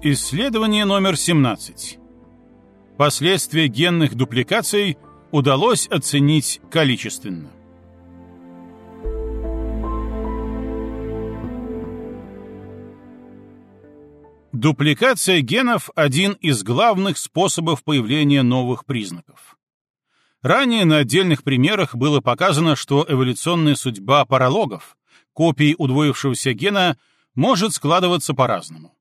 Исследование номер 17. Последствия генных дупликаций удалось оценить количественно. Дупликация генов – один из главных способов появления новых признаков. Ранее на отдельных примерах было показано, что эволюционная судьба паралогов, копий удвоившегося гена, может складываться по-разному.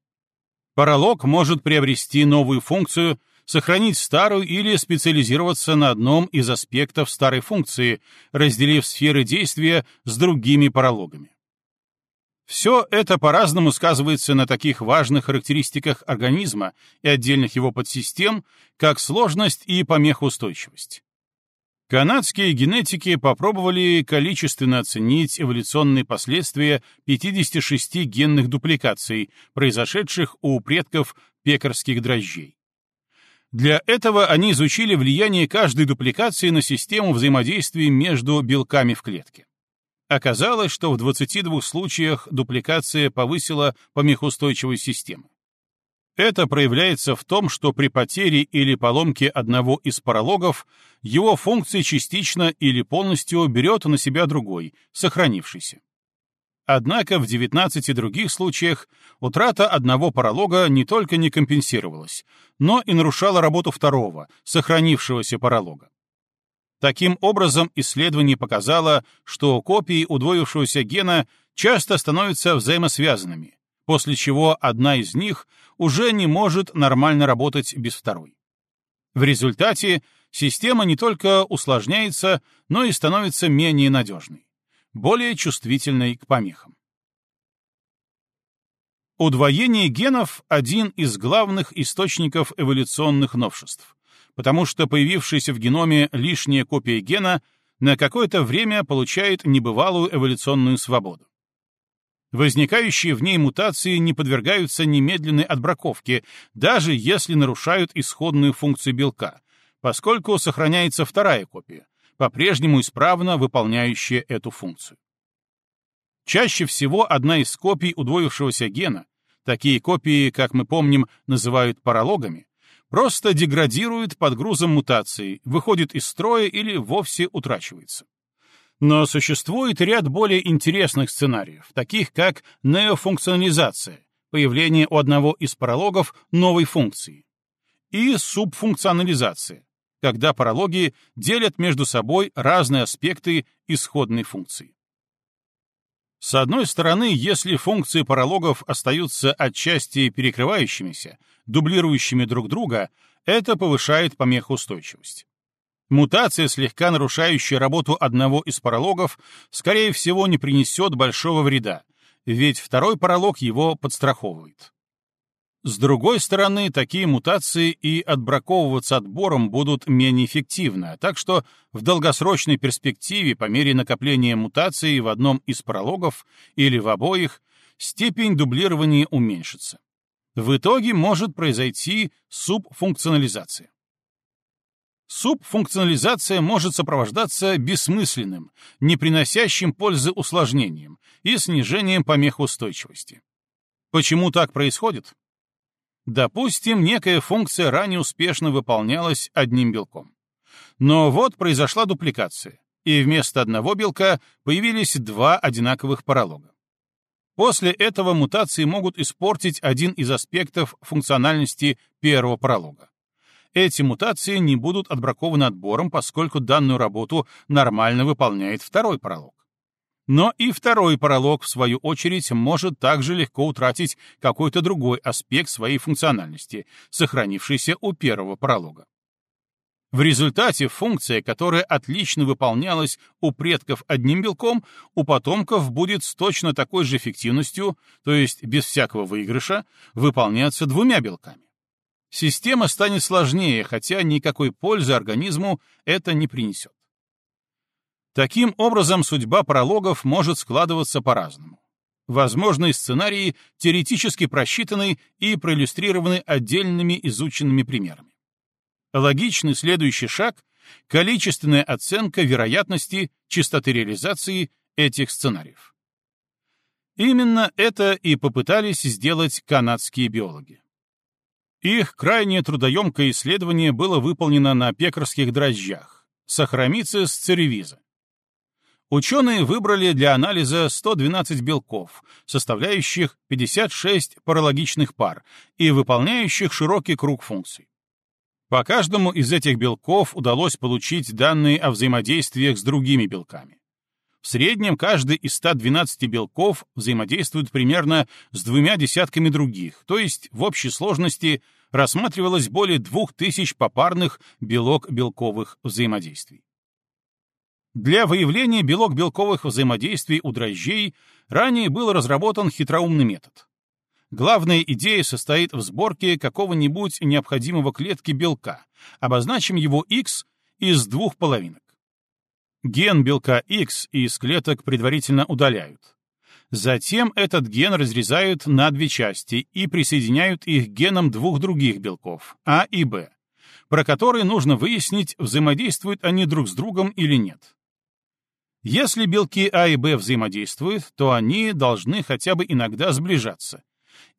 Паралог может приобрести новую функцию, сохранить старую или специализироваться на одном из аспектов старой функции, разделив сферы действия с другими паралогами. Все это по-разному сказывается на таких важных характеристиках организма и отдельных его подсистем, как сложность и помехоустойчивость. Канадские генетики попробовали количественно оценить эволюционные последствия 56 генных дупликаций, произошедших у предков пекарских дрожжей. Для этого они изучили влияние каждой дупликации на систему взаимодействия между белками в клетке. Оказалось, что в 22 случаях дупликация повысила помехоустойчивую систему. Это проявляется в том, что при потере или поломке одного из паралогов его функции частично или полностью берет на себя другой, сохранившийся. Однако в 19 других случаях утрата одного паралога не только не компенсировалась, но и нарушала работу второго, сохранившегося паралога. Таким образом, исследование показало, что копии удвоившегося гена часто становятся взаимосвязанными, после чего одна из них уже не может нормально работать без второй. В результате система не только усложняется, но и становится менее надежной, более чувствительной к помехам. Удвоение генов — один из главных источников эволюционных новшеств, потому что появившаяся в геноме лишняя копия гена на какое-то время получает небывалую эволюционную свободу. Возникающие в ней мутации не подвергаются немедленной отбраковке, даже если нарушают исходную функцию белка, поскольку сохраняется вторая копия, по-прежнему исправно выполняющая эту функцию. Чаще всего одна из копий удвоившегося гена, такие копии, как мы помним, называют паралогами, просто деградирует под грузом мутаций, выходит из строя или вовсе утрачивается. Но существует ряд более интересных сценариев, таких как неофункционализация, появление у одного из паралогов новой функции, и субфункционализация, когда паралоги делят между собой разные аспекты исходной функции. С одной стороны, если функции паралогов остаются отчасти перекрывающимися, дублирующими друг друга, это повышает помехоустойчивость. Мутация, слегка нарушающая работу одного из паралогов, скорее всего, не принесет большого вреда, ведь второй паралог его подстраховывает. С другой стороны, такие мутации и отбраковываться отбором будут менее эффективно, так что в долгосрочной перспективе по мере накопления мутаций в одном из паралогов или в обоих степень дублирования уменьшится. В итоге может произойти субфункционализация. Субфункционализация может сопровождаться бессмысленным, не приносящим пользы усложнением и снижением помехоустойчивости. Почему так происходит? Допустим, некая функция ранее успешно выполнялась одним белком. Но вот произошла дупликация, и вместо одного белка появились два одинаковых паралога. После этого мутации могут испортить один из аспектов функциональности первого паралога эти мутации не будут отбракованы отбором, поскольку данную работу нормально выполняет второй пролог. Но и второй пролог, в свою очередь, может также легко утратить какой-то другой аспект своей функциональности, сохранившийся у первого пролога. В результате функция, которая отлично выполнялась у предков одним белком, у потомков будет с точно такой же эффективностью, то есть без всякого выигрыша, выполняться двумя белками. Система станет сложнее, хотя никакой пользы организму это не принесет. Таким образом, судьба прологов может складываться по-разному. Возможные сценарии теоретически просчитаны и проиллюстрированы отдельными изученными примерами. Логичный следующий шаг — количественная оценка вероятности частоты реализации этих сценариев. Именно это и попытались сделать канадские биологи. Их крайне трудоемкое исследование было выполнено на пекарских дрожжах, сахаромицис церевиза. Ученые выбрали для анализа 112 белков, составляющих 56 паралогичных пар и выполняющих широкий круг функций. По каждому из этих белков удалось получить данные о взаимодействиях с другими белками. В среднем каждый из 112 белков взаимодействует примерно с двумя десятками других, то есть в общей сложности рассматривалось более 2000 попарных белок-белковых взаимодействий. Для выявления белок-белковых взаимодействий у дрожжей ранее был разработан хитроумный метод. Главная идея состоит в сборке какого-нибудь необходимого клетки белка, обозначим его X из двух половинок. Ген белка X из клеток предварительно удаляют. Затем этот ген разрезают на две части и присоединяют их к генам двух других белков, А и Б, про которые нужно выяснить, взаимодействуют они друг с другом или нет. Если белки А и Б взаимодействуют, то они должны хотя бы иногда сближаться.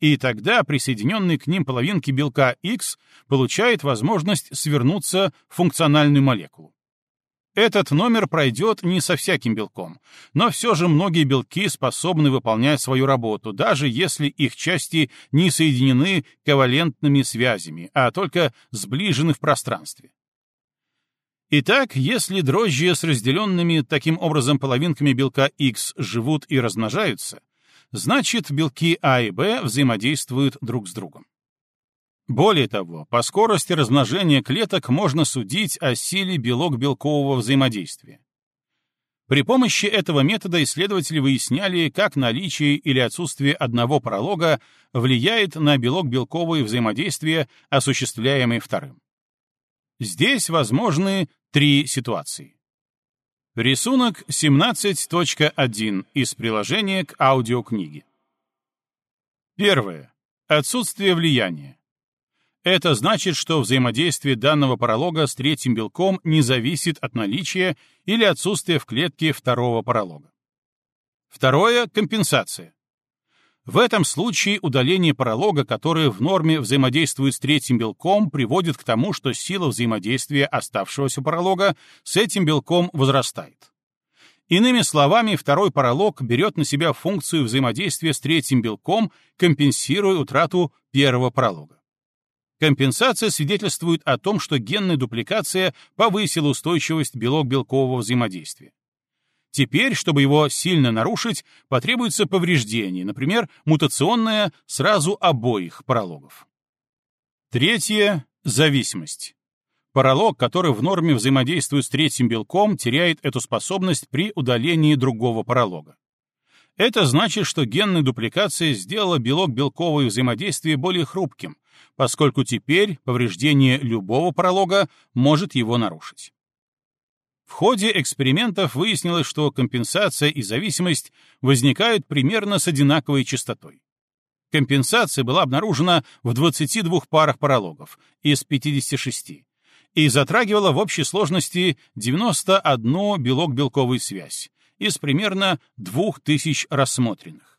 И тогда присоединенные к ним половинки белка X получают возможность свернуться в функциональную молекулу. Этот номер пройдет не со всяким белком, но все же многие белки способны выполнять свою работу, даже если их части не соединены ковалентными связями, а только сближены в пространстве. Итак, если дрожжи с разделенными таким образом половинками белка X живут и размножаются, значит белки А и Б взаимодействуют друг с другом. Более того, по скорости размножения клеток можно судить о силе белок-белкового взаимодействия. При помощи этого метода исследователи выясняли, как наличие или отсутствие одного пролога влияет на белок-белковое взаимодействие, осуществляемое вторым. Здесь возможны три ситуации. Рисунок 17.1 из приложения к аудиокниге. Первое. Отсутствие влияния. Это значит, что взаимодействие данного паралога с третьим белком не зависит от наличия или отсутствия в клетке второго паралога. Второе — компенсация. В этом случае удаление паралога, которое в норме взаимодействует с третьим белком, приводит к тому, что сила взаимодействия оставшегося паралога с этим белком возрастает. Иными словами, второй паралог берет на себя функцию взаимодействия с третьим белком, компенсируя утрату первого паралога. Компенсация свидетельствует о том, что генная дупликация повысила устойчивость белок-белкового взаимодействия. Теперь, чтобы его сильно нарушить, потребуется повреждение, например, мутационное сразу обоих паралогов. Третье — зависимость. Паралог, который в норме взаимодействует с третьим белком, теряет эту способность при удалении другого паралога. Это значит, что генная дупликация сделала белок-белковое взаимодействие более хрупким, поскольку теперь повреждение любого паралога может его нарушить. В ходе экспериментов выяснилось, что компенсация и зависимость возникают примерно с одинаковой частотой. Компенсация была обнаружена в 22 парах паралогов из 56 и затрагивала в общей сложности 91 белок-белковую связь из примерно 2000 рассмотренных.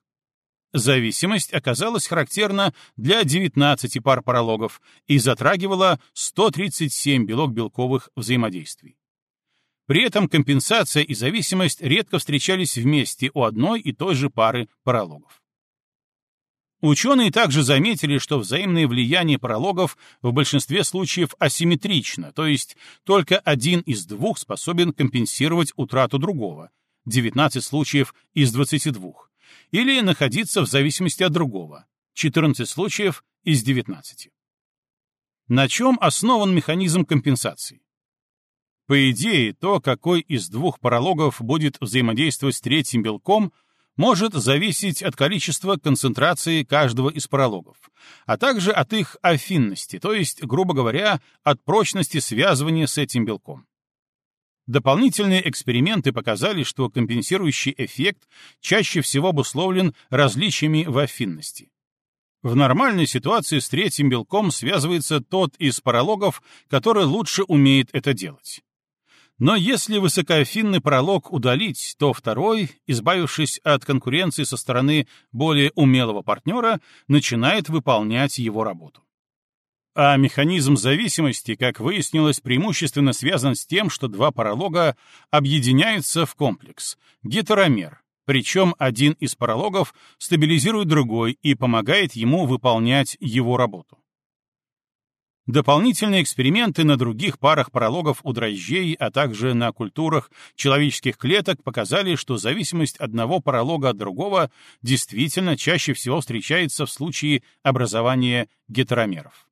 Зависимость оказалась характерна для 19 пар паралогов и затрагивала 137 белок-белковых взаимодействий. При этом компенсация и зависимость редко встречались вместе у одной и той же пары паралогов. Ученые также заметили, что взаимное влияние паралогов в большинстве случаев асимметрично, то есть только один из двух способен компенсировать утрату другого, 19 случаев из 22, или находиться в зависимости от другого, 14 случаев из 19. На чем основан механизм компенсации? По идее, то, какой из двух паралогов будет взаимодействовать с третьим белком, может зависеть от количества концентрации каждого из паралогов, а также от их афинности, то есть, грубо говоря, от прочности связывания с этим белком. Дополнительные эксперименты показали, что компенсирующий эффект чаще всего обусловлен различиями в афинности. В нормальной ситуации с третьим белком связывается тот из паралогов, который лучше умеет это делать. Но если высокоэфинный пролог удалить, то второй, избавившись от конкуренции со стороны более умелого партнера, начинает выполнять его работу. А механизм зависимости, как выяснилось, преимущественно связан с тем, что два паралога объединяются в комплекс — гетеромер, причем один из паралогов стабилизирует другой и помогает ему выполнять его работу. Дополнительные эксперименты на других парах паралогов у дрожжей, а также на культурах человеческих клеток показали, что зависимость одного паралога от другого действительно чаще всего встречается в случае образования гетеромеров.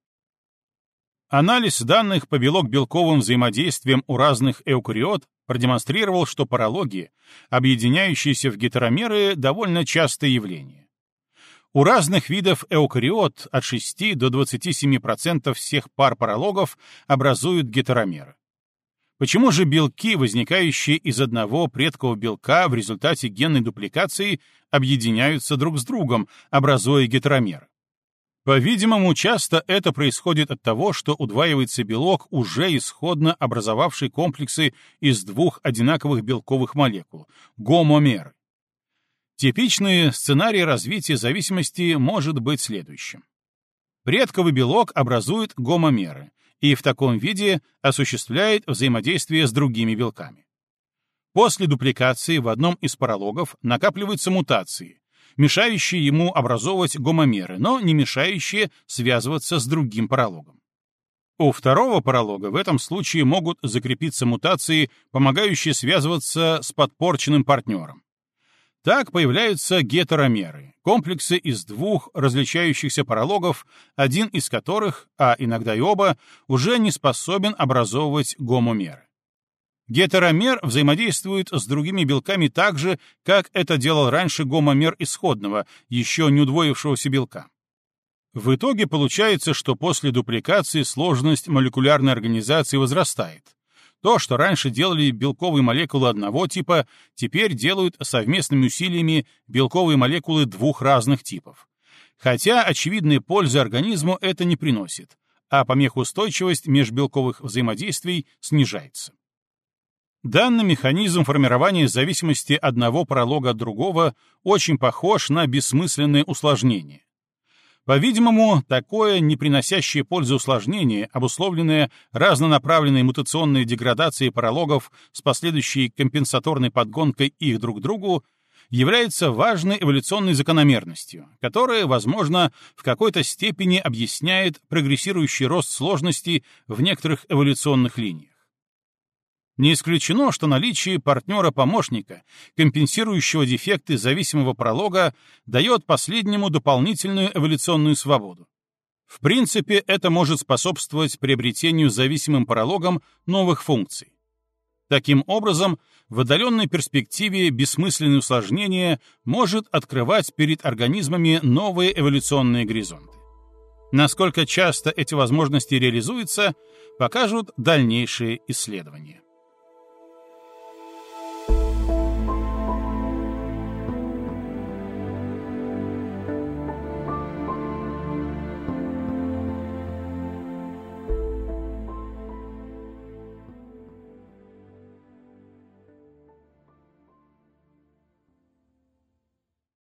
Анализ данных по белок-белковым взаимодействиям у разных эукариот продемонстрировал, что паралоги, объединяющиеся в гетеромеры, довольно частое явление. У разных видов эукариот от 6 до 27% всех пар паралогов образуют гетеромеры. Почему же белки, возникающие из одного предкового белка в результате генной дупликации, объединяются друг с другом, образуя гетеромеры? По-видимому, часто это происходит от того, что удваивается белок, уже исходно образовавший комплексы из двух одинаковых белковых молекул — гомомеры. Типичный сценарий развития зависимости может быть следующим. Предковый белок образует гомомеры и в таком виде осуществляет взаимодействие с другими белками. После дупликации в одном из паралогов накапливаются мутации, мешающие ему образовывать гомомеры, но не мешающие связываться с другим паралогом. У второго паралога в этом случае могут закрепиться мутации, помогающие связываться с подпорченным партнером. Так появляются гетеромеры, комплексы из двух различающихся паралогов, один из которых, а иногда и оба, уже не способен образовывать гомомеры. Гетеромер взаимодействует с другими белками так же, как это делал раньше гомомер исходного, еще не удвоившегося белка. В итоге получается, что после дупликации сложность молекулярной организации возрастает, то, что раньше делали белковые молекулы одного типа, теперь делают совместными усилиями белковые молекулы двух разных типов. Хотя очевидной пользы организму это не приносит, а помехоустойчивость межбелковых взаимодействий снижается. Данный механизм формирования зависимости одного пролога от другого очень похож на бессмысленное усложнение. По-видимому, такое не приносящее пользы усложнение, обусловленное разнонаправленной мутационной деградацией паралогов с последующей компенсаторной подгонкой их друг к другу, является важной эволюционной закономерностью, которая, возможно, в какой-то степени объясняет прогрессирующий рост сложности в некоторых эволюционных линиях. Не исключено, что наличие партнера-помощника, компенсирующего дефекты зависимого пролога, дает последнему дополнительную эволюционную свободу. В принципе, это может способствовать приобретению зависимым прологом новых функций. Таким образом, в отдаленной перспективе бессмысленное усложнение может открывать перед организмами новые эволюционные горизонты. Насколько часто эти возможности реализуются, покажут дальнейшие исследования.